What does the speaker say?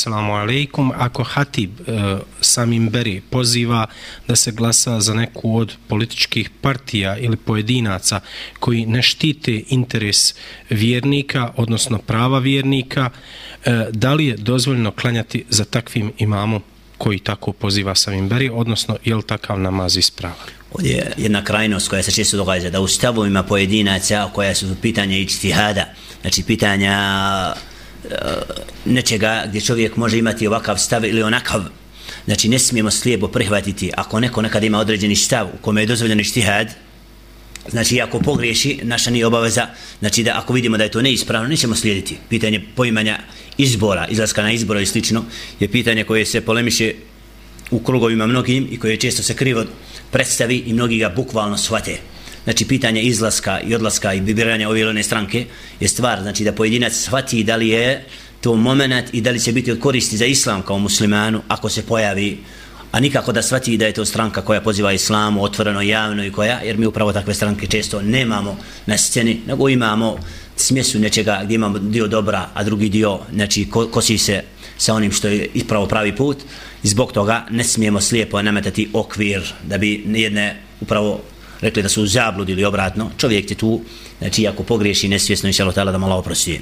Assalamu alaikum. Ako Hatib e, samim beri poziva da se glasa za neku od političkih partija ili pojedinaca koji ne štite interes vjernika, odnosno prava vjernika, e, da li je dozvoljno klanjati za takvim imamom koji tako poziva samim beri, odnosno je li takav namaz ispravan? Ovdje je jedna krajnost koja se često događa, da u stavovima pojedinaca koja su pitanja ičtihada, znači pitanja nečega gdje čovjek može imati ovakav stav ili onakav, znači ne smijemo slijepo prihvatiti ako neko nekad ima određeni stav u kome je dozvoljen ištihad, znači ako pogriješi, naša nije obaveza, znači da ako vidimo da je to neispravno, nećemo slijediti. Pitanje poimanja izbora, izlaska na izbora i slično, je pitanje koje se polemiše u krugovima mnogim i koje često se krivo predstavi i mnogi ga bukvalno shvate. Znači, pitanje izlaska i odlaska i biranja ove ili stranke je stvar, znači da pojedinac shvati da li je to moment i da li će biti od koristi za islam kao muslimanu ako se pojavi a nikako da shvati da je to stranka koja poziva islamu otvoreno javno i koja, jer mi upravo takve stranke često nemamo na sceni, nego imamo smjesu nečega gdje imamo dio dobra, a drugi dio, znači, kosi se sa onim što je ispravo pravi put. I zbog toga ne smijemo slijepo nametati okvir da bi jedne upravo rekli da su u zabludi ili obratno, čovjek je tu, znači ako pogriješi nesvjesno i Allah da malo oprosti.